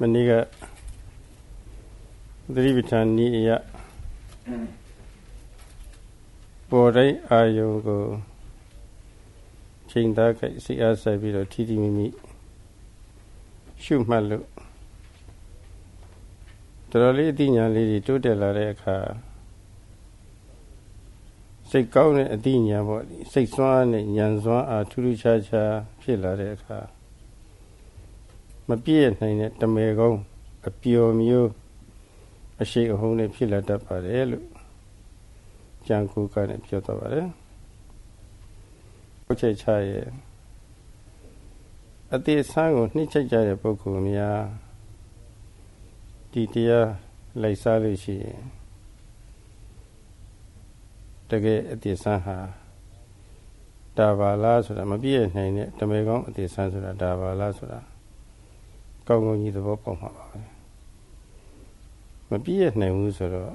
မနေ့ကသတိပဋ္ဌာန်ဤအယပေါ်တိုင်းအာယုံကိုချိန်သားကြိုက်စိတ်အားဆိုင်ပြီးတော့ထီထီမိမိရှုမှတ်လို့တော်တော်လေးအသိဉာဏ်လေးတွေတိုးတက်လာတဲ့အခါစိတ်ကောင်းတဲ့အသိဉာဏ်ပေါ့စိတ်ဆွမ်းနဲ့ဉာဏ်ဆွမ်းအားထူးထူးခြားခြားဖြစ်လာတဲ့အခါ မပြည့်နိုင်တဲ့တမေကုန်းအပျော်မျိုးအရှိအဟုန်နဲ့ဖြစ်လာတတ်ပါတယ်လို့ကြံကူကနဲ့ပြောတော့ပါတယ်ဘုချက်ချရဲ့အသေးဆန်းကိုနှိမ့်ချိတ်ကြတဲ့ပုဂ္ဂိုလ်များဒီတရားလိုက်စားလို့ရှိရင်တကယ်အသေးဆန်းဟာဒါပါလားဆိုတာမပြည့်နိုင်တဲ့တမေကောင်းအသေးဆန်းဆိုတာဒါပါလားဆိုတာ ကောင်းကောင်းကြီးသဘောပေါက်မှာပါပဲမပြည့်နိုင်ဘူးဆိုတော့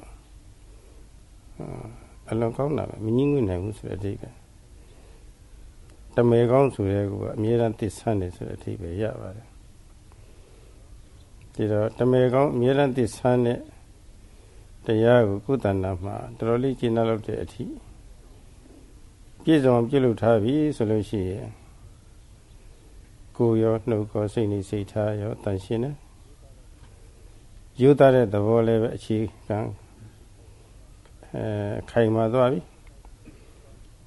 အလွန်ကောင်းတာပဲမငြင်းငွေ့နိုင်ဘူးဆိုတဲ့အဓိပ္ပာယ်တမေကောင်းဆိုတဲ့ကအမြဲတမ်းသိဆန်းတယ်ဆိုတဲ့အဓိပ္ပာယ်ရပါတယ်ဒီတော့တမေကောင်းအမြဲတမ်းသိဆန်းတဲ့တရားကိုကုသနာမှာတော်တော်လေးကျင့်လောက်တဲ့အထိပြည့်စုံပြုလုပ်ထားပြီဆိုလို့ရှိရင် ကိုယ်ရောနှုတ်ကောစိတ်နေစိတ်ထားရောတန်ရှင်းတယ်ယူသားတဲ့သဘောလည်းပဲအခြေခံအဲခိုင်မာသွားပြီ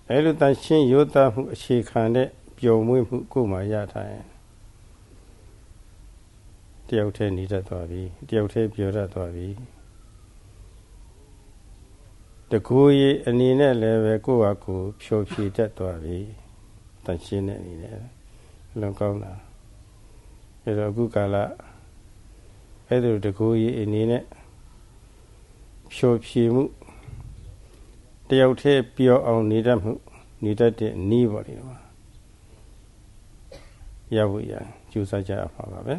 အဲလိုတန်ရှင်းယူသားမှုအခြေခံတဲ့ပျော်မွေ့မှုကိုယ်မှရထားရင်တယောက်တည်းနေတတ်သွားပြီတယောက်တည်းပြောတတ်သွားပြီတကူကြီးအနေနဲ့လည်းပဲကိုယ့်ဟာကိုယ်ဖြိုဖြေတတ်သွားပြီတန်ရှင်းတဲ့အနေနဲ့ လွန်ကောင်းတာအဲတော့အခုကာလအဲ့ဒါတကူကြီးအနေနဲ့ဖြိုဖြေမှုတယောက်တည်းပြောအောင်နေတတ်မှုနေတတ်တဲ့နီးပေါ့ဒီမှာရဖို့ရကြိုးစားကြရမှာပါပဲ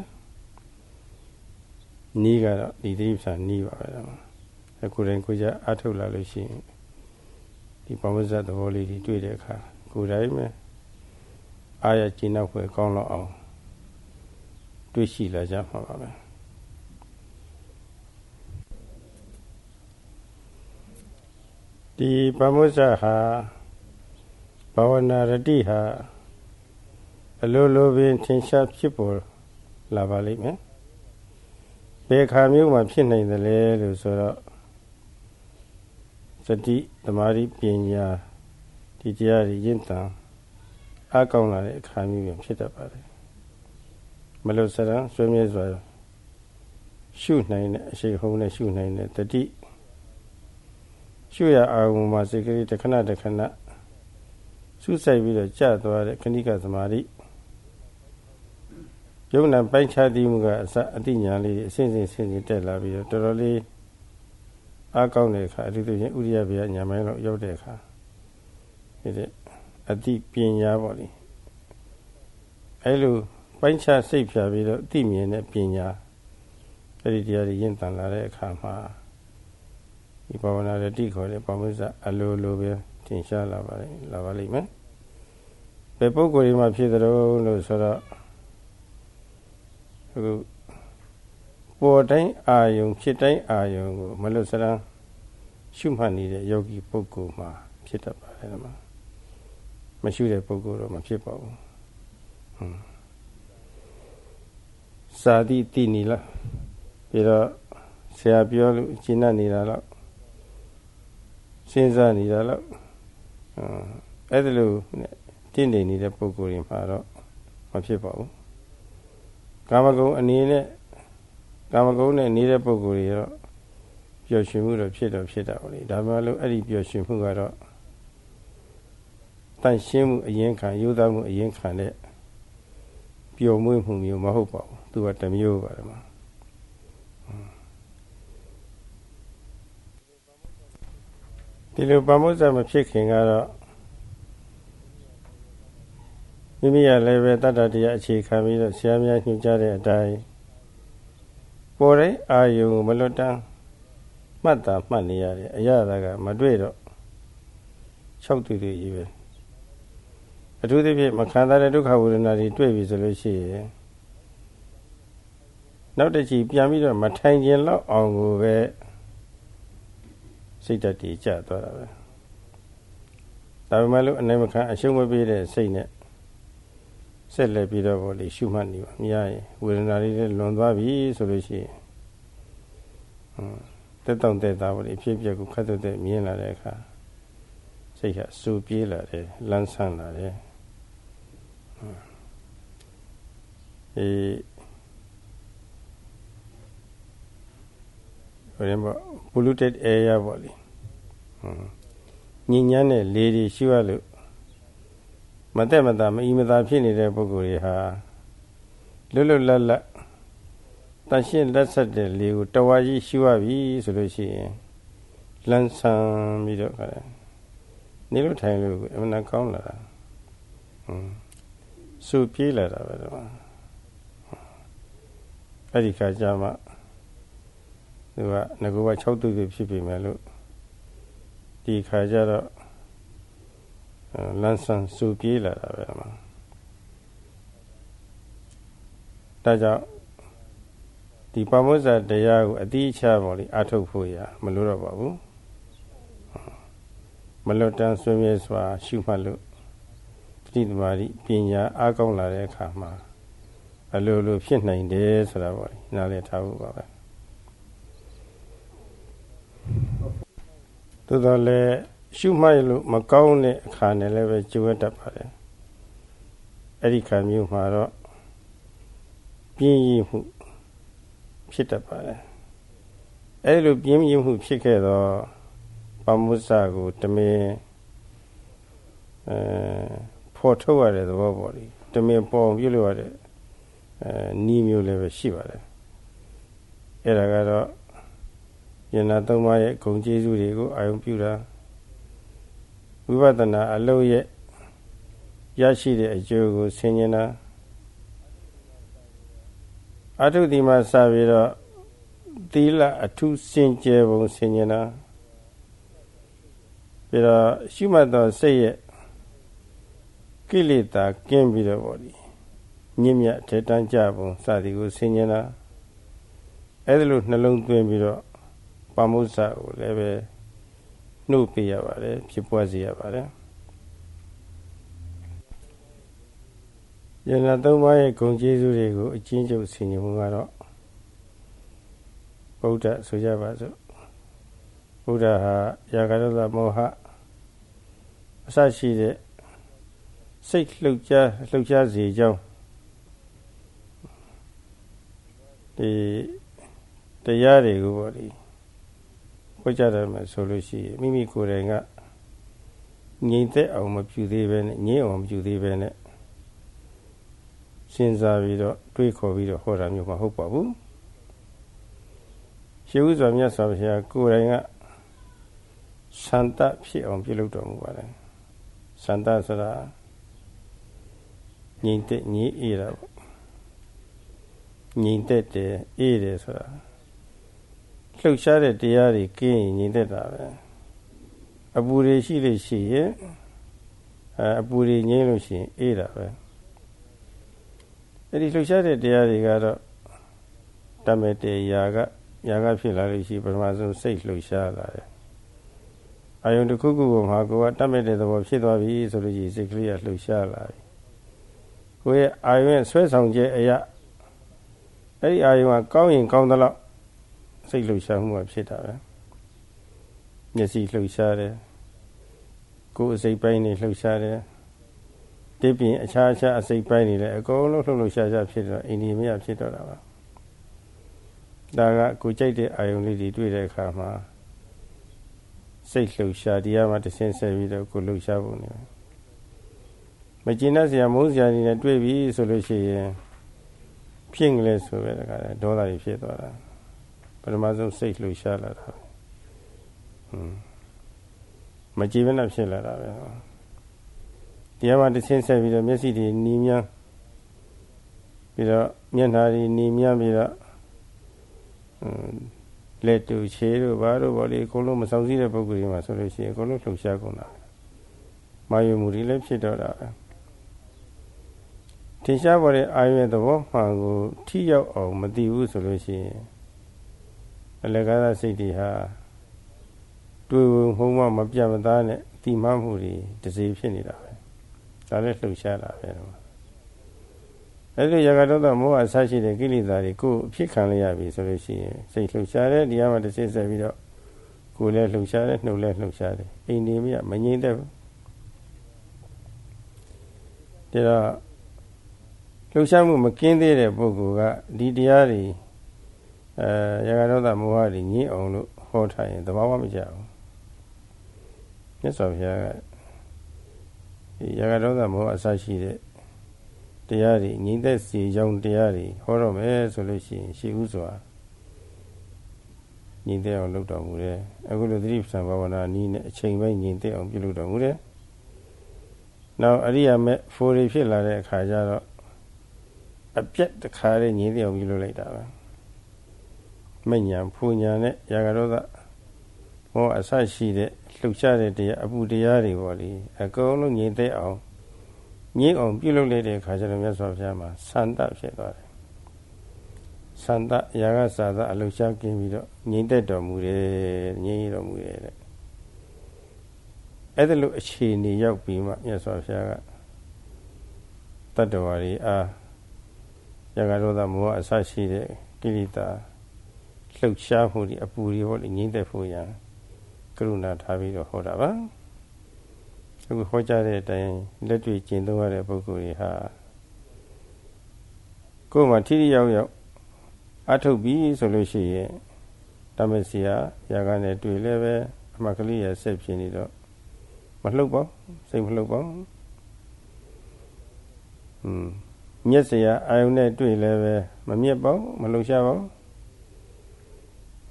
နီးကတော့ဒီတိပ္ပာနီးပါပဲတော့အခုတိုင်းကိုကြအထုတ်လာလို့ရှိရင်ဒီပဝဇ္ဇသဘောလေးတွေတွေ့တဲ့အခါကိုယ်တိုင်းပဲ အားရကျဉ်းနောက်ဖွယ်ကောင်းတော့အောင်တွေ့ရှိလာကြမှာပါပဲဒီပမုဇ္ဇဟာဘာဝနာရတိဟာအလိုလိုပင်ထင်ရှားဖြစ်ပေါ်လာပါလိမ့်မယ်ဘယ်ခါမျိုးမှဖြစ်နိုင်တယ်လဲလို့ဆိုတော့စတိသမာဓိပညာဒီတရားတွေရင့်တန် အကောင်းလာတဲ့အခါမျိုးပြန်ဖြစ်တတ်ပါတယ်မလို့စရံဆွေးမြေ့စွာရှုနိုင်တဲ့အရှိဟုံးနဲ့ရှုနိုင်တဲ့တတိရှုရအောင်မှာစိတ်ကလေးတစ်ခဏတစ်ခဏစူးစိုက်ပြီးတော့ကြာသွားတဲ့ခဏိကသမာဓိယုံနာပိုင်းခြားတည်မှုကအစအတိညာလေးအစဉ်စဉ်စဉ်စဉ်တက်လာပြီးတော့တော်တော်လေးအားကောင်းတဲ့အခါအထူးသဖြင့်ဥရိယဘေယညာမိုင်းတော့ရောက်တဲ့အခါဒီတဲ့ အတိပညာပေါ့လေအဲလိုပိုင်းခြားစိတ်ဖြာပြီးတော့အတိမြင်တဲ့ပညာအဲ့ဒီတရားတွေရင့်တန်လာတဲ့အခါမှာဒီဘာဝနာရတိခေါ်တဲ့ပါမုဇ္ဇအလိုလိုပဲထင်ရှားလာပါလိမ့်လာပါလိမ့်မယ်ဘယ်ပုဂ္ဂိုလ်တွေမှာဖြစ်သလဲလို့ဆိုတော့အခုပေါ်တိုင်းအာယုံဖြစ်တိုင်းအာယုံကိုမလွတ်စရန်ရှုမှတ်နေတဲ့ယောဂီပုဂ္ဂိုလ်မှာဖြစ်တတ်ပါတယ်ကွာ မရှုတဲ့ပုဂ္ဂိုလ်တော့မဖြစ်ပါဘူးဟွန်းစာတိတိနီလားပြီးတော့ဆရာပြောလို့ရှင်းနေတာတော့စဉ်းစားနေတာတော့အဲ့ဒါလို့တင့်နေနေတဲ့ပုဂ္ဂိုလ်တွေမှာတော့မဖြစ်ပါဘူးကာမဂုဏ်အနေနဲ့ကာမဂုဏ်နဲ့နေတဲ့ပုဂ္ဂိုလ်တွေတော့ပျော်ရွှင်မှုတော့ဖြစ်တော့ဖြစ်တာပေါ့လေဒါမှမဟုတ်အဲ့ဒီပျော်ရွှင်မှုကတော့ တန့်ရှင်းမှုအရင်ခံယူသားမှုအရင်ခံတဲ့ပျော်မွေ့မှုမျိုးမဟုတ်ပါဘူးသူကတမျိုးပါတယ်မှာဒီလိုပမုဇ္ဇမဖြစ်ခင်ကတော့မိမိရလည်းပဲတတ္တတရားအခြေခံပြီးတော့ဆရာများညွှန်ကြားတဲ့အတိုင်းပေါ်တဲ့အာယုံမလွတ်တမ်းမှတ်တာမှတ်နေရတယ်အရသာကမတွေ့တော့၆တွေ့တွေ့ကြီးပဲ အထူးသဖြင့်မခံစားတဲ့ဒုက္ခဝေဒနာတွေတွေ့ပြီဆိုလို့ရှိရင်နောက်တစ်ချီပြန်ပြီးတော့မထိုင်ခြင်းလောက်အောင်ကိုပဲစိတ်ဓာတ်တည်ကြသွားတာပဲဒါပေမဲ့လို့အနေမခံအရှုံးမပေးတဲ့စိတ်နဲ့ဆက်လက်ပြီးတော့ဗောလေရှုမှတ်နေပါမြရရင်ဝေဒနာလေးလွန်သွားပြီဆိုလို့ရှိရင်တက်တောင့်တက်တာဗောလေဖြစ်ပြကိုခတ်တဲ့မြင်လာတဲ့အခါစိတ်ကစူပြေးလာတယ်လန်းဆန်းလာတယ် အေးဟိုရင်ပေါ့ polluted air ပေါ့လေညဉ့်ညမ်းတဲ့လေတွေရှိရလို့မတက်မတာမအီမသာဖြစ်နေတဲ့ပုဂ္ဂိုလ်တွေဟာလွတ်လွတ်လပ်လပ်တန်ရှင်းလက်ဆက်တဲ့လေကိုတဝါကြီးရှိရပြီဆိုလို့ရှိရင်လန်းဆန်းပြီးတော့ခါတယ်နေလို့ထိုင်လို့အမှန်ကောင်းလာတာဟွန်း စူပြေးလာတာပဲတော့အဲ့ဒီခါကျမှသူကငကောက6တုပ်ဖြစ်ပြီမယ်လို့ဒီခါကျတော့လန်းဆန်းစူပြေးလာတာပဲမှာဒါကြောင့်ဒီပမုဇ္ဇတရားကိုအတိအချပေါ့လေအထုတ်ဖို့ရမလို့တော့ပါဘူးမလွတ်တမ်းဆွေးမြေ့စွာရှုမှတ်လို့ ပဋိသမารိပညာအားကောင်းလာတဲ့အခါမှာအလိုလိုဖြစ်နိုင်တယ်ဆိုတာပေါ့နားလည်ထားဖို့ပါပဲသို့တော်လည်းရှုမှတ်လို့မကောင်းတဲ့အခါနဲ့လည်းပဲကြိုးရတတ်ပါတယ်အဲ့ဒီခါမျိုးမှာတော့ပြင်းရမှုဖြစ်တတ်ပါတယ်အဲ့လိုပြင်းရမှုဖြစ်ခဲ့တော့ပမုစကိုတမင်အဲ ဖော်ထုတ်ရတဲ့သဘောပေါ့လေတမင်ပေါ်ပြုလို့ရတဲ့အဲနီးမျိုးလည်းပဲရှိပါတယ်အဲ့ဒါကတော့ယနာသုံးပါးရဲ့ဂုဏ်ကျေးဇူးတွေကိုအာရုံပြုတာဝိပဿနာအလုံးရဲ့ရရှိတဲ့အကျိုးကိုဆင်ញင်တာအထုတိမှာစပြီးတော့သီလအထုစင်ကြယ်ပုံဆင်ញင်တာပြီးတော့ရှုမှတ်သောစိတ်ရဲ့ ကိလေသာကင်းပြီးတော့ဗောဒီညင်မြတ်ထေတန်းကြပုံစသည်ကိုဆင်ញင်တာအဲ့ဒါလို့နှလုံးသွင်းပြီးတော့ပမုစ္ဆကိုလည်းပဲနှုတ်ပေးရပါတယ်ဖြစ်ပွားစေရပါတယ်ယန္တာသုံးပါးရဲ့ဂုဏ်ကျေးဇူးတွေကိုအချင်းချုပ်ဆင်ញင်မှုကတော့ဗုဒ္ဓဆိုကြပါစို့ဗုဒ္ဓဟာယာဂရသမောဟအစရှိတဲ့ စိတ်လှုပ်ရှားလှုပ်ရှားစေကြောင်းဒီတရားတွေကိုပေါ့ဒီဟောကြားတယ်မယ်ဆိုလို့ရှိရင်မိမိကိုယ်တိုင်ကငြိမ်သက်အောင်မပြုသေးပဲနဲ့ငြိမ်အောင်မပြုသေးပဲနဲ့စဉ်းစားပြီးတော့တွေးခေါ်ပြီးတော့ဟောတာမျိုးမဟုတ်ပါဘူးရှေးဥစွာမြတ်စွာဘုရားကိုယ်တိုင်ကစန္တဖြစ်အောင်ပြုလုပ်တော်မူပါတယ်စန္တဆိုတာ ငြိမ်သက်ငြိမ်အေးတာပေါ့ငြိမ်သက်တယ်အေးတယ်ဆိုတာလှုပ်ရှားတဲ့တရားတွေကင်းရင်ငြိမ်သက်တာပဲအပူတွေရှိလို့ရှိရင်အဲအပူတွေငြိမ်းလို့ရှိရင်အေးတာပဲအဲ့ဒီလှုပ်ရှားတဲ့တရားတွေကတော့တမေတေယာကယာကဖြစ်လာလို့ရှိပထမဆုံးစိတ်လှုပ်ရှားလာတယ်အာယုန်တစ်ခုခုကိုမှာကိုကတတ်မဲ့တဲ့သဘောဖြစ်သွားပြီဆိုလို့ရှိရင်စိတ်ကလေးကလှုပ်ရှားလာပြီ ကိုရဲ့အာယုန်ရဲ့ဆွဲဆောင်ခြင်းအရာအဲ့ဒီအာယုန်ကကောင်းရင်ကောင်းသလောက်စိတ်လှုပ်ရှားမှုကဖြစ်တာပဲမျက်စိလှုပ်ရှားတယ်ကိုယ်အစိတ်ပိုင်းနေလှုပ်ရှားတယ်တိပြင်အခြားအခြားအစိတ်ပိုင်းနေလည်းအကုန်လုံးလှုပ်လှုပ်ရှားရှားဖြစ်တော့အိန္ဒိမယဖြစ်တော့တာပါဒါကကိုကြိုက်တဲ့အာယုံလေးတွေတွေ့တဲ့အခါမှာစိတ်လှုပ်ရှားတရားမှတဆင်းဆက်ပြီးတော့ကိုလှုပ်ရှားပုံနေ မကျင်တတ်စရာမုန်းစရာတွေနဲ့တွေ့ပြီဆိုလို့ရှိရင်ဖြစ်ငလဲဆိုပဲတခါဒေါသတွေဖြစ်သွားတာပထမဆုံးစိတ်လှုပ်ရှားလာတာဟွန်းမကြည်မနဲ့ဖြစ်လာတာပဲတရားမှတစ်ချင်းဆက်ပြီးတော့မျက်စိတွေနီးမြန်းပြီးတော့မျက်နှာတွေနီးမြန်းပြီးတော့လက်တူခြေတို့ဘာတို့ဘောလေအကုန်လုံးမဆောင်စည်းတဲ့ပုံစံတွေမှာဆိုလို့ရှိရင်အကုန်လုံးလှုပ်ရှားကုန်တာမာယုံမှုတွေလည်းဖြစ်တော့တာပဲ ထင်ရှားပေါ်တဲ့အာယုံရဲ့သဘောမှန်ကိုထိရောက်အောင်မသိဘူးဆိုလို့ရှိရင်အလကားစိတ်တွေဟာတွေ့ဝင်ဟုံးမမပြတ်မသားနဲ့တိမမှုတွေတစေဖြစ်နေတာပဲဒါလည်းလှုပ်ရှားတာပဲတော့အဲ့ဒီရဂတောတမောဟအဆရှိတဲ့ကိလေသာတွေကိုအဖြစ်ခံရပြီဆိုလို့ရှိရင်စိတ်လှုပ်ရှားတဲ့ဒီမှာတစ်စိတ်ဆက်ပြီးတော့ကိုယ်လည်းလှုပ်ရှားတယ်နှုတ်လည်းလှုပ်ရှားတယ်အိမ်နေမရမငြိမ့်တဲ့ဘူးဒါတော့ လှုပ်ရှားမှုမကင်းသေးတဲ့ပုဂ္ဂိုလ်ကဒီတရားတွေအဲရဂတောတမောဟတွေညှိအောင်လို့ဟောထားရင်သဘာဝမကျဘူးမြတ်စွာဘုရားကဒီရဂတောတမောဟအဆရှိတဲ့တရားတွေငြိမ့်သက်စီကြောင်းတရားတွေဟောတော့မယ်ဆိုလို့ရှိရင်ရှိဥစွာငြိမ့်သက်အောင်လုပ်တော်မူတယ်အခုလိုသတိပ္ပံဘာဝနာနည်းနဲ့အချိန်ပိုင်းငြိမ့်သက်အောင်ပြုလုပ်တော်မူတယ်နောက်အရိယာမေဖိုရီဖြစ်လာတဲ့အခါကျတော့ အပြက်တခါလေးငြိမ့်သက်အောင်ပြုလုပ်လိုက်တာပဲမညာဖူညာနဲ့ရာဂရောသမောအဆရှိတဲ့လှုပ်ရှားတဲ့တရားအပူတရားတွေပေါ့လေအကုန်လုံးငြိမ့်သက်အောင်ငြိမ့်အောင်ပြုလုပ်လိုက်တဲ့အခါကျတော့မြတ်စွာဘုရားမှာသန္တဖြစ်သွားတယ်သန္တရာဂစာသအလှရှားကင်းပြီးတော့ငြိမ့်သက်တော်မူတယ်ငြိမ့်တော်မူတယ်တဲ့အဲ့ဒါလို့အခြေအနေရောက်ပြီးမှမြတ်စွာဘုရားကတတ္တဝါတွေအား ရာဂဒေါသမောဟအစရှိတဲ့ကိလေသာလှုပ်ရှားမှုတွေအပူတွေဟောလေငြိမ့်သက်ဖို့ရန်ကရုဏာထားပြီးတော့ဟောတာပါအခုဟောကြားတဲ့အတိုင်းလက်တွေ့ကျင့်သုံးရတဲ့ပုဂ္ဂိုလ်တွေဟာကိုယ်မှာထိထိရောက်ရောက်အထုတ်ပြီးဆိုလို့ရှိရင်တမစီယာယာကနဲ့တွေ့လဲပဲအမှကလေးရဆက်ဖြစ်နေတော့မလှုပ်ပါစိတ်မလှုပ်ပါอืม မျက်စရာအာယုန်နဲ့တွေ့လဲပဲမမြက်ပါမလှုပ်ရှားပါ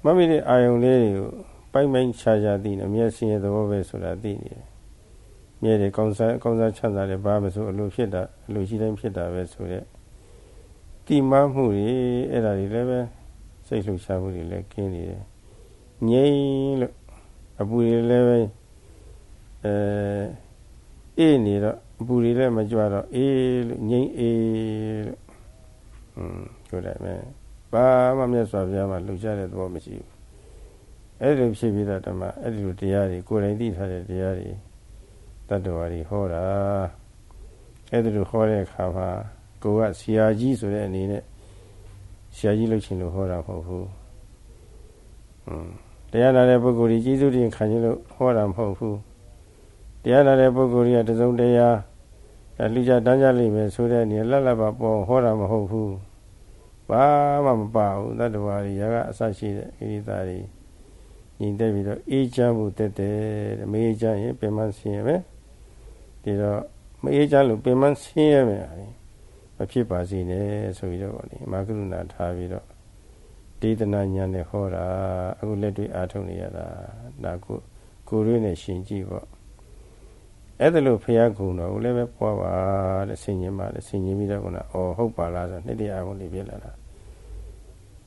မမိတဲ့အာယုန်လေးတွေကိုပိုက်ပိုက်ခြားခြားသိနေမျက်စင်ရဲ့သဘောပဲဆိုတာသိနေတယ်မြဲတယ်ကောင်းစားကောင်းစားချမ်းသာတယ်ဘာမဆိုအလိုဖြစ်တာအလိုရှိတိုင်းဖြစ်တာပဲဆိုတဲ့တိမမှုတွေအဲ့ဒါတွေလည်းပဲစိတ်လှုပ်ရှားမှုတွေလည်းကင်းနေတယ်ငြိမ်လို့အပူတွေလည်းပဲအဲအေးနေတော့ အပူတွေလည်းမကြွတော့အေးလို့ငြိမ်အေးလို့อืมဆိုတယ်မယ်ဘာမှမြတ်စွာဘုရားမှာလှုပ်ရှားတဲ့သဘောမရှိဘူးအဲ့ဒီလိုဖြစ်ပြီးတော့ဓမ္မအဲ့ဒီလိုတရားတွေကိုယ်တိုင်သိထားတဲ့တရားတွေတတ္တဝါတွေဟောတာအဲ့ဒါလိုဟောတဲ့အခါမှာကိုကဆရာကြီးဆိုတဲ့အနေနဲ့ဆရာကြီးလုပ်ချင်လို့ဟောတာမဟုတ်ဘူး။อืมတရားနာတဲ့ပုဂ္ဂိုလ်ကြီးကျေးဇူးတင်ခံခြင်းလို့ဟောတာမဟုတ်ဘူး။ တရားနာတဲ့ပုဂ္ဂိုလ်ကြီးကတစုံတရားလူကြတန်းကြလိမ့်မယ်ဆိုတဲ့အနေနဲ့လက်လက်ပါပေါ်ဟောတာမဟုတ်ဘူး။ဘာမှမပါဘူးတတ္တဝါတွေရာကအဆရှိတဲ့ဣရိတာတွေညီတက်ပြီးတော့အေးချမ်းမှုတက်တယ်မေးချမ်းရင်ပြန်မဆင်းရမယ်။ဒီတော့မအေးချမ်းလို့ပင်မဆင်းရဲမယ်မဖြစ်ပါစေနဲ့ဆိုပြီးတော့ဗောလေမာကရုဏာထားပြီးတော့ဒေသနာညာနဲ့ဟောတာအခုလက်တွေ့အားထုတ်နေရတာဒါကိုကိုရွေးနဲ့ရှင်ကြည့်ပေါ့ အဲ့ဒါလို့ဖះကုံတော်ကိုလည်းပဲပွားပါတဲ့ဆင်ញင်ပါလေဆင်ញင်ပြီးတော့ကအော်ဟုတ်ပါလားဆိုနှစ်တရားကုန်လေးပြလာတာ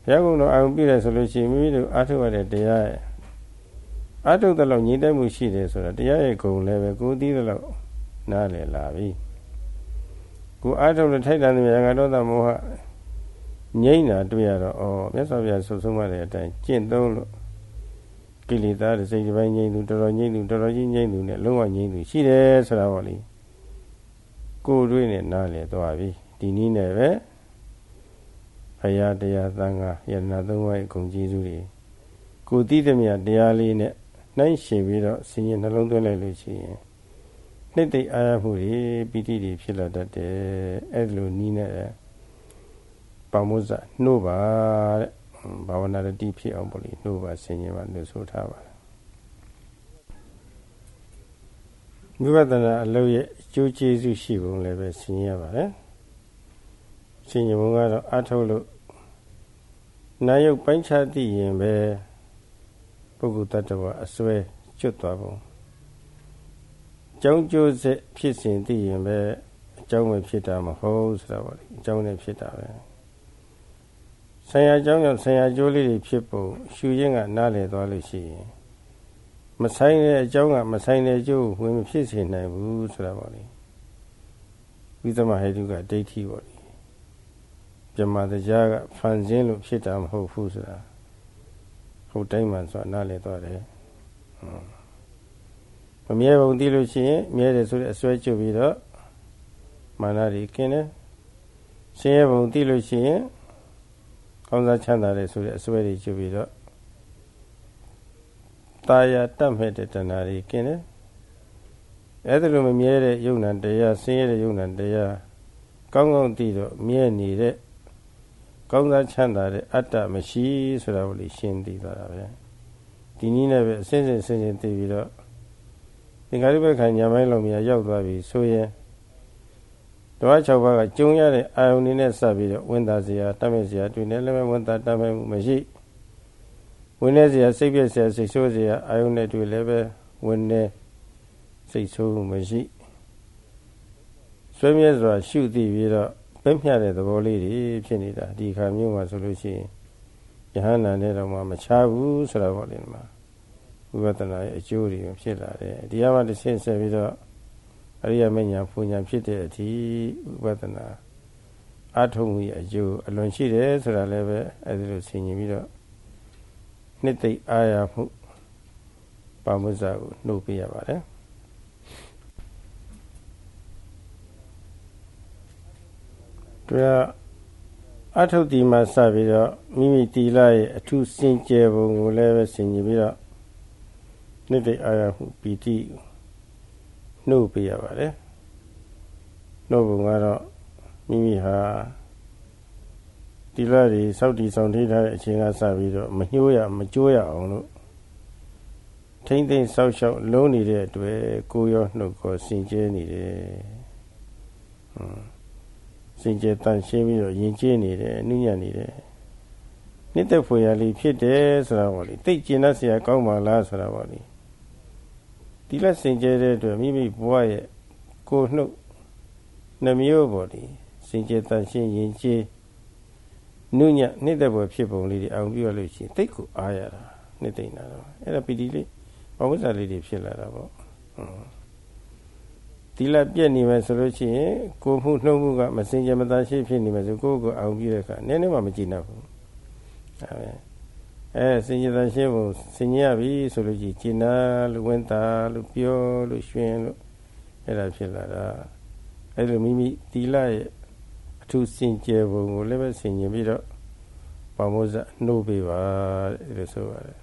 ဖះကုံတော်အာရုံပြည့်တယ်ဆိုလို့ရှိရင်မိမိတို့အားထုတ်ရတဲ့တရားရဲ့အားထုတ်တဲ့လောက်ညီတဲ့မှုရှိတယ်ဆိုတာတရားရဲ့ဂုံလည်းပဲကိုသိတဲ့လောက်နားလည်လာပြီကိုအားထုတ်လို့ထိုက်တန်တဲ့ရာဂဒေါသမောဟငြိမ့်တာတွေ့ရတော့ဩမြတ်စွာဘုရားဆုဆုံးမတဲ့အတိုင်းကျင့်သုံးလို့ ကိလေသာတွေစိတ်ပိုင်းငြိမ့်သူတော်တော်ငြိမ့်သူတော်တော်ကြီးငြိမ့်သူနဲ့လုံးဝငြိမ့်သူရှိတယ်ဆိုတာပေါ့လေကိုတွေ့နဲ့နားလည်သွားပြီဒီနည်းနဲ့ပဲဘုရားတရားသံဃာယန္နာသုံးပါးရဲ့ဂုဏ်ကျေးဇူးတွေကိုသိသမျှတရားလေးနဲ့နှိုင်းရှင်ပြီးတော့ဆင်ញနှလုံးသွင်းလိုက်လို့ရှိရင်နှစ်သိအားရမှုတွေပီတိတွေဖြစ်လာတတ်တယ်အဲ့လိုနီးနဲ့ပါမုဇနှုတ်ပါတဲ့ ဘာဝနာတတိဖြစ်အောင်ပေါ့လေနှုတ်ပါဆင်ခြင်ပါလို့ဆိုထားပါတယ်ဝိပဿနာအလုပ်ရဲ့အကျိုးကျေးဇူးရှိပုံလည်းပဲဆင်ခြင်ရပါတယ်ဆင်ခြင်ဘုံကတော့အထုတ်လို့နာယုတ်ပိုင်းခြားသိရင်ပဲပုဂ္ဂိုလ်တ attva အစွဲကျွတ်သွားပုံကြောင်းကျိုးစက်ဖြစ်စဉ်သိရင်ပဲအကြောင်းပဲဖြစ်တာမဟုတ်ဆိုတာပေါ့လေအကြောင်းနဲ့ဖြစ်တာပဲ ဆံရအကြောင်းကြောင့်ဆံရကျိုးလေးတွေဖြစ်ဖို့ရှူရင်းကနားလည်သွားလို့ရှိရင်မဆိုင်တဲ့အကြောင်းကမဆိုင်တဲ့အကျိုးဝင်မဖြစ်စေနိုင်ဘူးဆိုတာပေါ့လေဝိသမဟိတုကဒိဋ္ဌိပေါ့လေပြမတရားကဖန်ဆင်းလို့ဖြစ်တာမဟုတ်ဘူးဆိုတာဟုတ်တိုင်းမှဆိုတာနားလည်သွားတယ်မမြဲပုံသိလို့ရှိရင်မြဲတယ်ဆိုတဲ့အစွဲကျွပြီးတော့မာနတွေกินတယ်ဆင်းရဲပုံသိလို့ရှိရင် ကောင်းစားချမ်းသာတယ်ဆိုတဲ့အစွဲတွေကျွပြီးတော့ตาယာတတ်မဲ့တဲ့တဏှာတွေกินတယ်အဲ့ဒါလိုမမြဲတဲ့ယုံနာတရားဆင်းရဲတဲ့ယုံနာတရားကောင်းကောင်းသိတော့မြဲနေတဲ့ကောင်းစားချမ်းသာတဲ့အတ္တမရှိဆိုတာကိုလေရှင်းသိသွားတာပဲဒီနည်းနဲ့ပဲအစဉ်စဉ်ဆင်ခြင်သိပြီးတော့သင်္ခါရိပ္ပခဏညာမိုင်းလုံးမြာရောက်သွားပြီဆိုရင် ဓဝါ၆ပါးကကျုံရတဲ့အာယုန်နေနဲ့စပြီးတော့ဝန်သားစရာတတ်မဲ့စရာတွေ့နေလည်းမဝန်သားတတ်မဲ့မှုမရှိဝင်နေစရာစိတ်ပြည့်စရာစိတ်ဆိုးစရာအာယုန်နဲ့တွေ့လည်းပဲဝင်နေစိတ်ဆိုးမှုမရှိဆွေးမြဲစွာရှုသိပြီးတော့ပြည့်မြတဲ့သဘောလေးတွေဖြစ်နေတာဒီခါမျိုးမှာဆိုလို့ရှိရင်ယဟန္တာနဲ့တော့မှမချဘူးဆိုတာပေါ့လေဒီမှာဝိပဿနာရဲ့အကျိုးတွေဖြစ်လာတယ်ဒီကမှတစ်ဆင့်ဆက်ပြီးတော့ အရိယမညာပူညာဖြစ်တဲ့အထိဝိပဿနာအထုံးမှုရဲ့အကျိုးအလွန်ရှိတယ်ဆိုတာလည်းပဲအဲဒီလိုဆင်ញင်ပြီးတော့နှစ်သိအားရမှုပါမုဇ္ဇကိုနှုတ်ပြရပါတယ်တွေ့အထုပ်ဒီမှာစပြီးတော့မိမိတီလာရဲ့အထုစင်ကြယ်ပုံကိုလည်းပဲဆင်ញင်ပြီးတော့နှစ်သိအားရမှုပီတိ နှုတ်ပေးရပါတယ်နှုတ်ပုံကတော့မိမိဟာဒီလာတွေစောက်တီဆောင်ထိထားတဲ့အချိန်ကစပြီးတော့မညှိုးရမကြိုးရအောင်လို့ထိမ့်သိမ့်ဆောက်ရှောက်လုံးနေတဲ့အတွက်ကိုရောနှုတ်ကိုစင်ကြဲနေတယ်စင်ကြဲတန်ရှင်းပြီးတော့ယဉ်ကျေးနေတယ်နုညံ့နေတယ်နှစ်သက်ဖွယ်ရလေးဖြစ်တယ်ဆိုတာပေါ့လေတိတ်ကျင်တတ်စရာကောင်းပါလားဆိုတာပေါ့လေ ဒီလက်စင်ကြဲတဲ့အတွက်မိမိဘဝရဲ့ကိုနှုတ်နှမျိုးပေါ့လေစင်ကြဲတန်ရှင်းယဉ်ကျေးနုညံ့နှစ်သက်ဖွယ်ဖြစ်ပုံလေးတွေအောင်ပြရလို့ရှိရင်တိတ်ကိုအားရတာနှစ်သိမ့်တာတော့အဲ့ဒါပီတိလေးဘဝဇ္ဇာလေးတွေဖြစ်လာတာပေါ့ဒီလက်ပြက်နေမယ်ဆိုလို့ရှိရင်ကိုမှုနှုတ်မှုကမစင်ကြမသားရှိဖြစ်နေမယ်ဆိုကိုယ့်ကိုအောင်ပြတဲ့အခါနည်းနည်းမှမကြည့်နိုင်ဘူးအဲ အဲစင်ကြသားရှင်းဖို့စင်ကြရပြီဆိုလို့ရှိရင်ကျင်နာလို့ဝင်တာလို့ပြောလို့ရွှင်လို့အဲ့ဒါဖြစ်လာတာအဲ့လိုမိမိဒီလက်ရဲ့အထူးစင်ကြယ်ပုံကိုလည်းပဲဆင်ញင်ပြီးတော့ပါမောဇနှုတ်ပေးပါတဲ့လို့ဆိုပါတယ်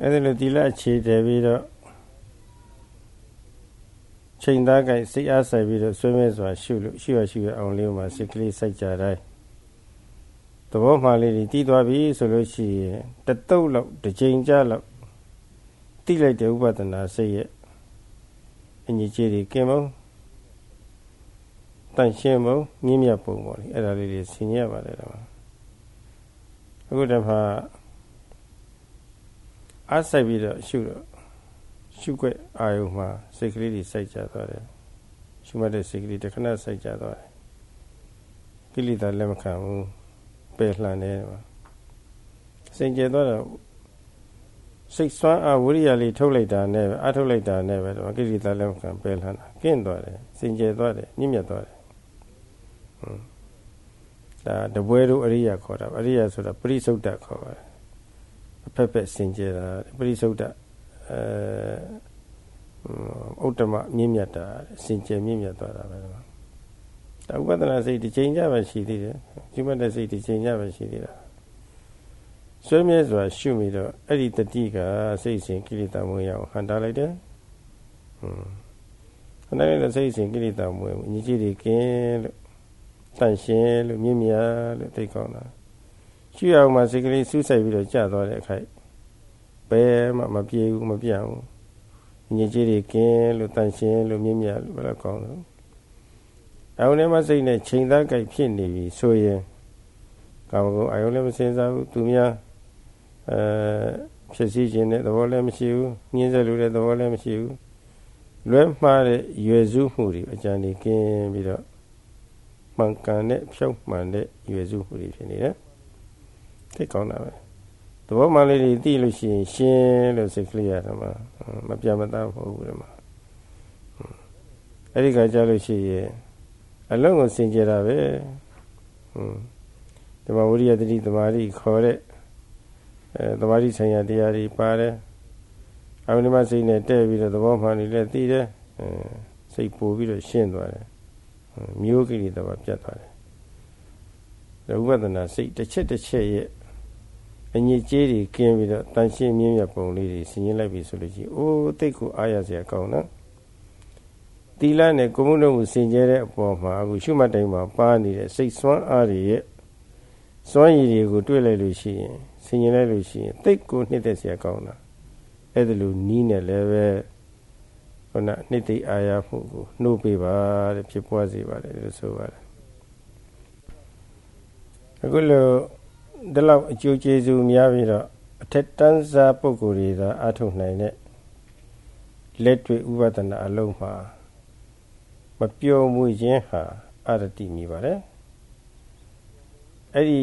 အဲ့ဒါလိုဒီလက်ခြေတယ်ပြီးတော့ချိန်သားကြိုက်စိတ်အားဆိုင်ပြီးတော့ဆွေးမဲစွာရှုလို့ရှုရရှုရအောင်လေးမှာစိတ်ကလေးစိုက်ကြတိုင်း သဘောမှလေးတွေတီးသွားပြီဆိုလို့ရှိရင်တတုတ်လောက်တစ်ချိန်ကြလောက်တိလိုက်တဲ့ဥပဒနာစိတ်ရဲ့အညီကြီးတွေကင်မုံတန်ရှင်းမုံမြင့်မြတ်ပုံပေါ့လေအဲ့ဒါလေးတွေဆင်ញရပါတယ်တော့အခုတည်းမှာအားဆိုင်ပြီးတော့ရှုတော့ရှုွက်အာယုံမှာစိတ်ကလေးတွေစိုက်ကြသွားတယ်ရှုမှတ်တဲ့စိတ်ကလေးတစ်ခဏစိုက်ကြသွားတယ်ကိလေသာလက်မခံဘူး ပယ်လှန်တယ်စင်ကြယ်သွားတော့စိတ်ဆွမ်းအားဝိရိယလေးထုတ်လိုက်တာနဲ့ပဲအထုတ်လိုက်တာနဲ့ပဲတော့ကိလေသာလက်မခံပယ်လှန်တာကင့်သွားတယ်စင်ကြယ်သွားတယ်ညှမြတ်သွားတယ်ဟွန်းဒါတပွဲတို့အရိယာခေါ်တာအရိယာဆိုတာပရိသုဒ္ဓခေါ်ပါတယ်အဖက်ဖက်စင်ကြယ်တာပရိသုဒ္ဓအဲဥတ္တမမြင့်မြတ်တာစင်ကြယ်မြင့်မြတ်သွားတာပဲ ဒါဥပဒနာစိတ်တစ်ချိန်ကြပဲရှိသေးတယ်ကျွတ်တဲ့စိတ်တစ်ချိန်ကြပဲရှိသေးတာဆွေးမြဲစွာရှုမိတော့အဲ့ဒီတတိကစိတ်စဉ်ကိလေသာမွေးအောင်ဟန်တာလိုက်တယ်ဟွန်းခဏလေးစိတ်စဉ်ကိလေသာမွေးညီကြီးတွေကင်းလို့တန့်ရှင်းလို့မြင့်မြတ်လို့သိကောင်းတာရှုရအောင်မှစိတ်ကလေးစူးစိုက်ပြီးတော့ကြာသွားတဲ့အခိုက်ဘယ်မှမပြေဘူးမပြတ်ဘူးညစ်ကြေးတွေကင်းလို့တန်ရှင်းလို့မြင့်မြတ်လို့ဘယ်လိုကောင်းလို့ အောင်ထဲမှာစိတ်နဲ့ချိန်သားကြိုက်ဖြစ်နေပြီဆိုရင်ကာမဂုဏ်အာယုလည်းမစင်စားဘူးသူများအဲဖြစ်စီခြင်းတဲ့သဘောလည်းမရှိဘူးညင်းဆက်လို့တဲ့သဘောလည်းမရှိဘူးလွဲမှားတဲ့ရွယ်စုမှုတွေအကြံနေကင်းပြီးတော့မှန်ကန်တဲ့ဖြောက်မှန်တဲ့ရွယ်စုမှုတွေဖြစ်နေတယ်သိကောင်းတာပဲသဘောမှန်လေးတွေသိလို့ရှိရင်ရှင်းလို့စိတ်ကလေးရတယ်မှာမပြတ်မသားမဟုတ်ဘူးဒီမှာအဲ့ဒီကကြလို့ရှိရင် အလုံးကိုစင်ကြယ်တာပဲဟွန်းဓမ္မဝိရိယတတိသမာဓိခေါ်တဲ့အဲသမာဓိဆိုင်ရာတရားတွေပါတယ်အဝိနမစိတ်နဲ့တဲ့ပြီးတော့သဘောမှန်နေလဲသိတယ်အဲစိတ်ပို့ပြီးတော့ရှင်းသွားတယ်မျိုးကိလေသာပါပြတ်သွားတယ်ဝိပဿနာစိတ်တစ်ချက်တစ်ချက်ရဲ့အညစ်အကြေးတွေကင်းပြီးတော့တန်ရှင်းမြင်းမြတ်ပုံလေးတွေဆင်ញင်လိုက်ပြီဆိုလို့ရှိရင်အိုးတိတ်ကိုအားရစရာကောင်းနော် သီလနဲ့ကိုမှုတို့ကိုစင်ကြဲတဲ့အပေါ်မှာအခုရှုမှတ်တိုင်းမှာပါနေတဲ့စိတ်စွမ်းအားတွေရဲ့စွမ်းရည်တွေကိုတွေ့လိုက်လို့ရှိရင်ဆင်ញင်လိုက်လို့ရှိရင်တိတ်ကိုနှစ်သက်စရာကောင်းတာအဲ့ဒါလိုနီးနဲ့လည်းပဲခုနနှစ်သိအာရမှုကိုနှုတ်ပေးပါတဲ့ဖြစ်ပွားစေပါတယ်လို့ဆိုပါတယ်အခုလိုဒီလောက်အကျိုးကျေးဇူးများပြီးတော့အထက်တန်းစားပုဂ္ဂိုလ်တွေသာအထုတ်နိုင်တဲ့လက်တွေ့ဥပဒနာအလုံးမှာ မပျော်မွေ့ခြင်းဟာအရတိမြည်ပါတယ်အဲ့ဒီ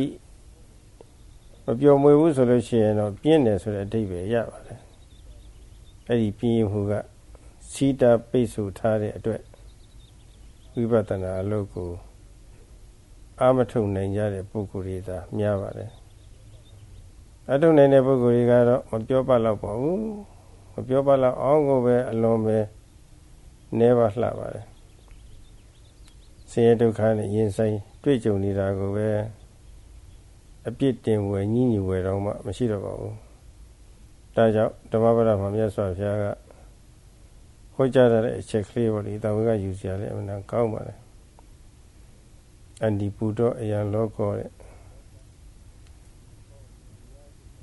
မပျော်မွေ့ဘူးဆိုလို့ရှိရင်တော့ပြင်းတယ်ဆိုတဲ့အဓိပ္ပာယ်ရပါတယ်အဲ့ဒီပြင်းမှုကစီတာပိတ်ဆို့ထားတဲ့အတွက်ဝိပဿနာအလုပ်ကိုအာမထုတ်နိုင်ကြတဲ့ပုဂ္ဂိုလ်တွေသာများပါတယ်အထုတ်နိုင်တဲ့ပုဂ္ဂိုလ်တွေကတော့မပြောပါတော့ပါဘူးမပြောပါတော့အောင်ကိုပဲအလွန်ပဲနေပါလှပါတယ် ဆင်းရဲဒုက္ခနဲ့ရင်ဆိုင်တွေ့ကြုံနေတာကိုပဲအပြစ်တင်ဝယ်ညှင်းညူဝယ်တော့မှမရှိတော့ပါဘူးဒါကြောင့်ဓမ္မပဒမှာမြတ်စွာဘုရားကဟောကြားတဲ့အချက်ကလေးပေါ့လေတာဝေကယူစရာလည်းအမှန်ကောင်းပါတယ်အန္တိပူတော့အယံလောကောတဲ့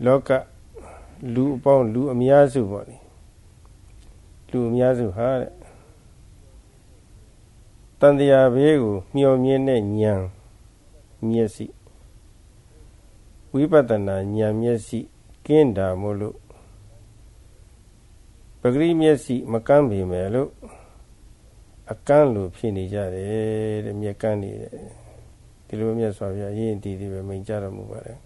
လောကလူအပေါင်းလူအများစုပေါ့လေလူအများစုဟာတဲ့ တန်တရားဘေးကိုမျောမြင်တဲ့ဉာဏ်မျက်စိဝိပဿနာဉာဏ်မျက်စိကင်းတာမို့လို့ပဂရိမျက်စိမကမ်းပေမဲ့လို့အကန့်လိုဖြစ်နေကြတယ်တဲ့မျက်ကန်းနေတယ်ဒီလိုမြတ်စွာဘုရားရင်းတည်တည်ပဲမိန်ကြတော်မူပါတယ်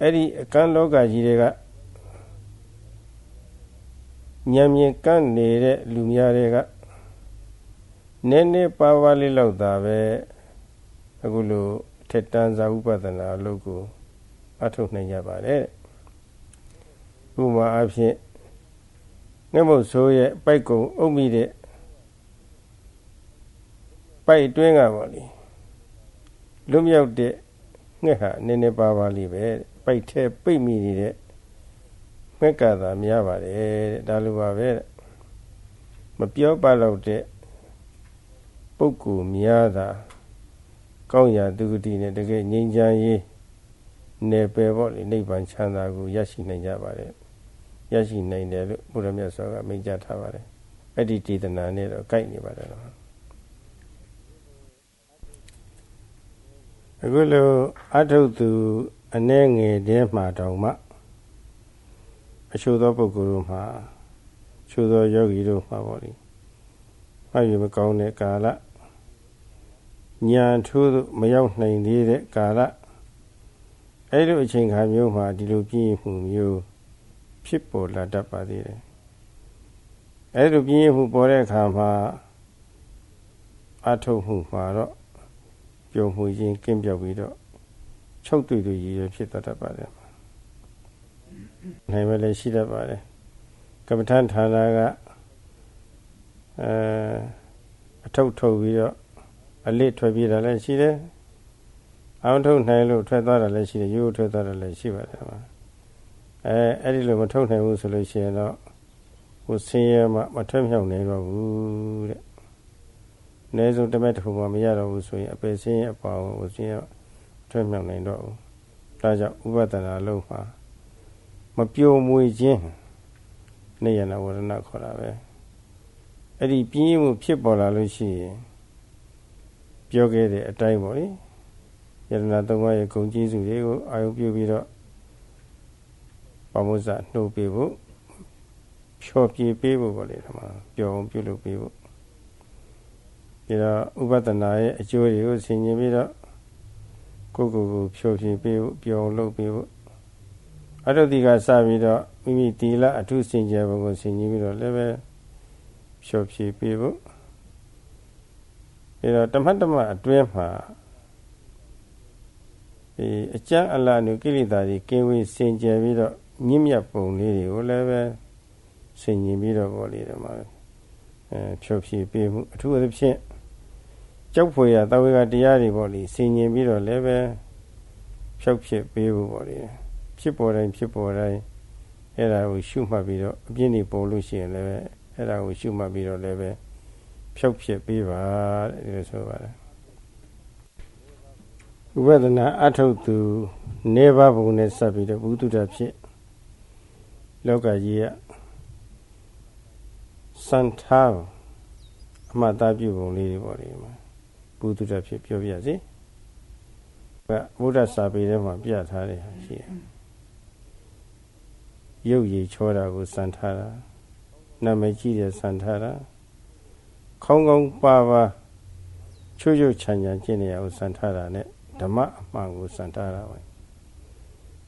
အဲ့ဒီအကန့်လောကကြီးတွေကညံမြင်ကန့်နေတဲ့လူများတွေက နည်းနည်းပါးပါးလေးလောက်သာပဲအခုလိုထက်တန်းဇာဥပဒနာအလုပ်ကိုအထုတ်နိုင်ကြပါတယ်ဥပမာအဖြစ်ငှက်မုတ်ဆိုးရဲ့ပိုက်ကုံအုပ်မိတဲ့ပိုက်တွင်းကပေါ့လေလွတ်မြောက်တဲ့ငှက်ဟာနည်းနည်းပါးပါးလေးပဲပိုက်ထဲပိတ်မိနေတဲ့ငှက်ကသာများပါတယ်တဲ့ဒါလိုပါပဲမပြောပါတော့တဲ့ ပုဂ္ဂိုလ်များသာကောင်းရာသူဂတိနဲ့တကယ်ငြိမ်းချမ်းရေးနယ်ပယ်ပေါ့လေနိဗ္ဗာန်ချမ်းသာကိုရရှိနိုင်ကြပါတယ်ရရှိနိုင်တယ်လို့ဘုရားမြတ်စွာကမိန့်ကြားထားပါတယ်အဲ့ဒီဒေသနာနဲ့တော့ကိုက်နေပါတယ်နော်အခုလိုအထုသူအနှဲငယ်တဲ့မှာတောင်မှအချို့သောပုဂ္ဂိုလ်တို့မှာချို့သောယောဂီတို့မှာပေါ့လေ မှတ်ရမကောင်းတဲ့ကာလညာထိုးသို့မရောက်နိုင်သေးတဲ့ကာလအဲ့လိုအချိန်ခါမျိုးမှာဒီလိုပြင်းမှုမျိုးဖြစ်ပေါ်လာတတ်ပါသေးတယ်အဲ့လိုပြင်းမှုပေါ်တဲ့အခါမှာအထုတ်မှုမှာတော့ပျော်မှုခြင်းကင်းပြောက်ပြီးတော့ချုပ်တွေ့တွေ့ရည်ရဖြစ်တတ်ပါတယ်နိုင်မလဲရှိတတ်ပါတယ်ကမ္မထန်ဌာနက အဲအထုတ်ထုတ်ပြီးတော့အလစ်ထွက်ပြေးတာလည်းရှိတယ်အောင်ထုတ်နိုင်လို့ထွက်သွားတာလည်းရှိတယ်ရိုးထွက်သွားတာလည်းရှိပါတယ်မှာအဲအဲ့ဒီလိုမထုတ်နိုင်ဘူးဆိုလို့ရှိရင်တော့ဟိုဆင်းရဲမှမထွက်မြောက်နိုင်တော့ဘူးတဲ့။နေဆုံးတမက်တစ်ခုမှမရတော့ဘူးဆိုရင်အပယ်ဆင်းရဲအပါဝင်ဟိုဆင်းရဲထွက်မြောက်နိုင်တော့ဘူး။ဒါကြောင့်ဥပဒနာလုံးမှာမပြိုမွေခြင်းနေရဏဝရဏခေါ်တာပဲ။ အဲ့ဒီပြင်းမှုဖြစ်ပေါ်လာလို့ရှိရင်ပြောခဲ့တဲ့အတိုင်းပေါ့လေ။ယရဏသုံးပါးရဲ့ဂုဏ်ကျေးဇူးတွေကိုအာရုံပြုပြီးတော့ပမုဇ္ဇနှုတ်ပေးဖို့ဖြောပြေးပေးဖို့ပေါ့လေဒီမှာပျော်အောင်ပြုလုပ်ပေးဖို့ပြီးတော့ဥပဒနာရဲ့အကျိုးတွေကိုဆင်ခြင်ပြီးတော့ကိုယ့်ကိုယ်ကိုဖြောပြေးပေးဖို့ပျော်အောင်လုပ်ပေးဖို့အတုတိကစပြီးတော့မိမိတီလအထုစင်ကြယ်ဘုံကိုဆင်ခြင်ပြီးတော့လည်းပဲ ဖြောဖြေပေးဖို့အဲတော့တမတ်တမအတွင်းမှာဒီအကျမ်းအလာနုကိလေသာတွေကင်းဝေးစင်ကြယ်ပြီးတော့ညဉ့်မြတ်ပုံလေးတွေကိုလည်းပဲဆင်ញင်ပြီးတော့ပေါ့လေဒီမှာအဲဖြောဖြေပေးမှုအထူးသဖြင့်ကြောက်ဖွေရတဝေကတရားတွေပေါ့လေဆင်ញင်ပြီးတော့လည်းပဲဖြောက်ဖြစ်ပေးဖို့ပေါ့လေဖြစ်ပေါ်တိုင်းဖြစ်ပေါ်တိုင်းအဲ့ဒါကိုရှုမှတ်ပြီးတော့အပြင်းတွေပေါ်လို့ရှိရင်လည်း အဲ့ဒါကိုရှုမှတ်ပြီးတော့လည်းပဲဖြောက်ဖြစ်ပေးပါတဲ့ဒီလိုဆိုပါတယ်ဥပဒနာအထုတ်သူနေဘဘုံနဲ့ဆက်ပြီးတော့ဘုသူတ္တဖြစ်လောကကြီးကစံထားအမှတ်သားပြုပုံလေးတွေပေါ့ဒီမှာဘုသူတ္တဖြစ်ပြောပြစီဘဗုဒ္ဓစာပေထဲမှာပြထားတဲ့ဟာရှိတယ်ရုပ်ရည်ချောတာကိုစံထားတာ နာမည်ကြီးတဲ့စံထားတာခေါင်းကောင်းပါပါချွတ်ချွတ်ချမ်းချမ်းကျင့်နေရအောင်စံထားတာ ਨੇ ဓမ္မအမှန်ကိုစံထားတာပဲ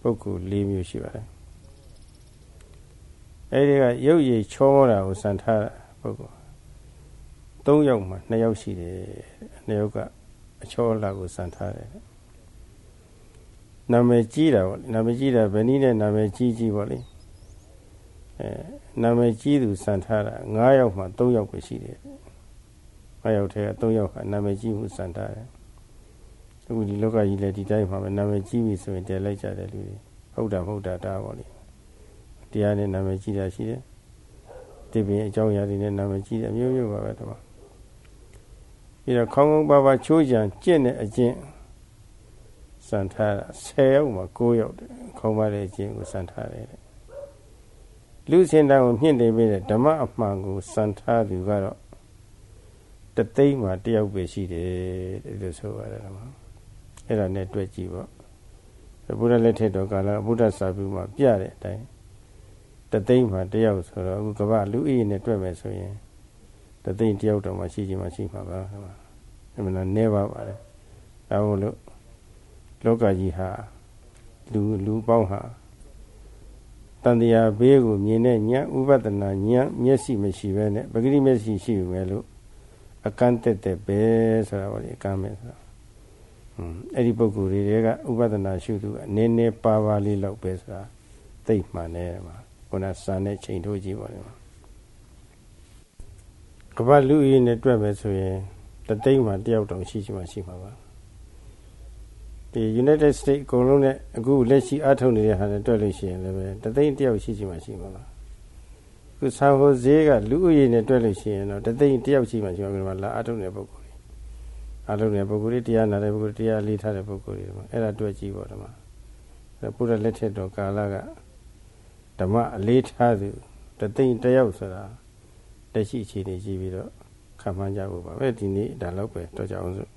ပုဂ္ဂိုလ်၄မျိုးရှိပါတယ်အဲဒီကရုပ်ရည်ချောတာကိုစံထားတာပုဂ္ဂိုလ်၃ယောက်မှ၂ယောက်ရှိတယ်၂ယောက်ကအချောလာကိုစံထားတယ်နာမည်ကြီးတာပေါ့နာမည်ကြီးတာဘယ်နည်းနဲ့နာမည်ကြီးကြီးပေါ့လေ အဲနာမည်ကြီးသူစံထားတာ9ယောက်မှ3ယောက်ပဲရှိတယ်9ယောက်ထဲက3ယောက်ဟာနာမည်ကြီးမှုစံထားတယ်အခုဒီလောကကြီးလည်းဒီတိုင်းမှာပဲနာမည်ကြီးပြီဆိုရင်တည်လိုက်ကြတယ်လူတွေဟုတ်တာမဟုတ်တာတာပေါ့လေတရားနဲ့နာမည်ကြီးတာရှိတယ်ဒီပြင်အကြောင်းအရာတွေနဲ့နာမည်ကြီးတယ်အမျိုးမျိုးပါပဲတော့ပြီးတော့ခေါင်းကောင်းပါပါချိုးကြံကျင့်တဲ့အကျင့်စံထားတာ10ယောက်မှာ9ယောက်ခေါင်းပါတဲ့အကျင့်ကိုစံထားတယ် လူစင်တန်းကိုမြင့်တင်ပေးတဲ့ဓမ္မအမှန်ကိုစံထားသူကတော့တသိန်းမှာတယောက်ပဲရှိတယ်တဲ့လို့ဆိုရတယ်ဓမ္မအဲ့ဒါနဲ့တွေ့ကြည့်ပေါ့ဘုရားလက်ထက်တော်ကာလဘုရားစာပြုမှာပြတဲ့အတိုင်းတသိန်းမှာတယောက်ဆိုတော့အခုကမ္ဘာလူအေးနဲ့တွေ့မယ်ဆိုရင်တသိန်းတယောက်တော့မှရှိချင်မှရှိမှာပါအဲ့မနာနေပါပါတယ်ဒါမို့လို့လောကကြီးဟာလူလူပေါင်းဟာ တန်တရားဘေးကိုမြင်တဲ့ဉာဏ်ဥပဒနာဉာဏ်မျက်စိမရှိဘဲနဲ့ပဂတိမျက်စိရှိပြီပဲလို့အကန့်တက်တက်ပဲဆိုတာပေါ့လေအကန့်မဲ့ဆိုတာอืมအဲ့ဒီပုဂ္ဂိုလ်တွေကဥပဒနာရှုသူကနည်းနည်းပါပါလေးလောက်ပဲဆိုတာသိမှန်တယ်မှာခုနစာနဲ့ချိန်ထိုးကြည့်ပါလေမှာကမ္ဘာလူကြီးနဲ့တွေ့မယ်ဆိုရင်တသိန်းမှာတယောက်တောင်ရှိရှိမှရှိမှာပါ ဒီ United States အကုန်လုံးနဲ့အခုလက်ရှိအားထုတ်နေတဲ့ဟာနဲ့တွေ့လို့ရှိရင်လည်းပဲတသိန်းတယောက်ရှိရှိမှရှိမှာပါခုဆန်ဟိုဈေးကလူဦးရေနဲ့တွေ့လို့ရှိရင်တော့တသိန်းတယောက်ရှိမှရှိမှာကလာအားထုတ်နေတဲ့ပုဂ္ဂိုလ်တွေအားထုတ်နေတဲ့ပုဂ္ဂိုလ်တွေတရားနာတဲ့ပုဂ္ဂိုလ်တရားလေးထားတဲ့ပုဂ္ဂိုလ်တွေအဲ့ဒါတွေ့ကြည့်ပေါ့ဓမ္မအဲ့ပုရလက်ထက်တော်ကာလကဓမ္မအလေးထားသူတသိန်းတယောက်ဆိုတာတရှိအခြေအနေကြည့်ပြီးတော့ခံမှန်းကြဖို့ပါပဲဒီနေ့ဒါတော့ပဲတော့ကြအောင်စို့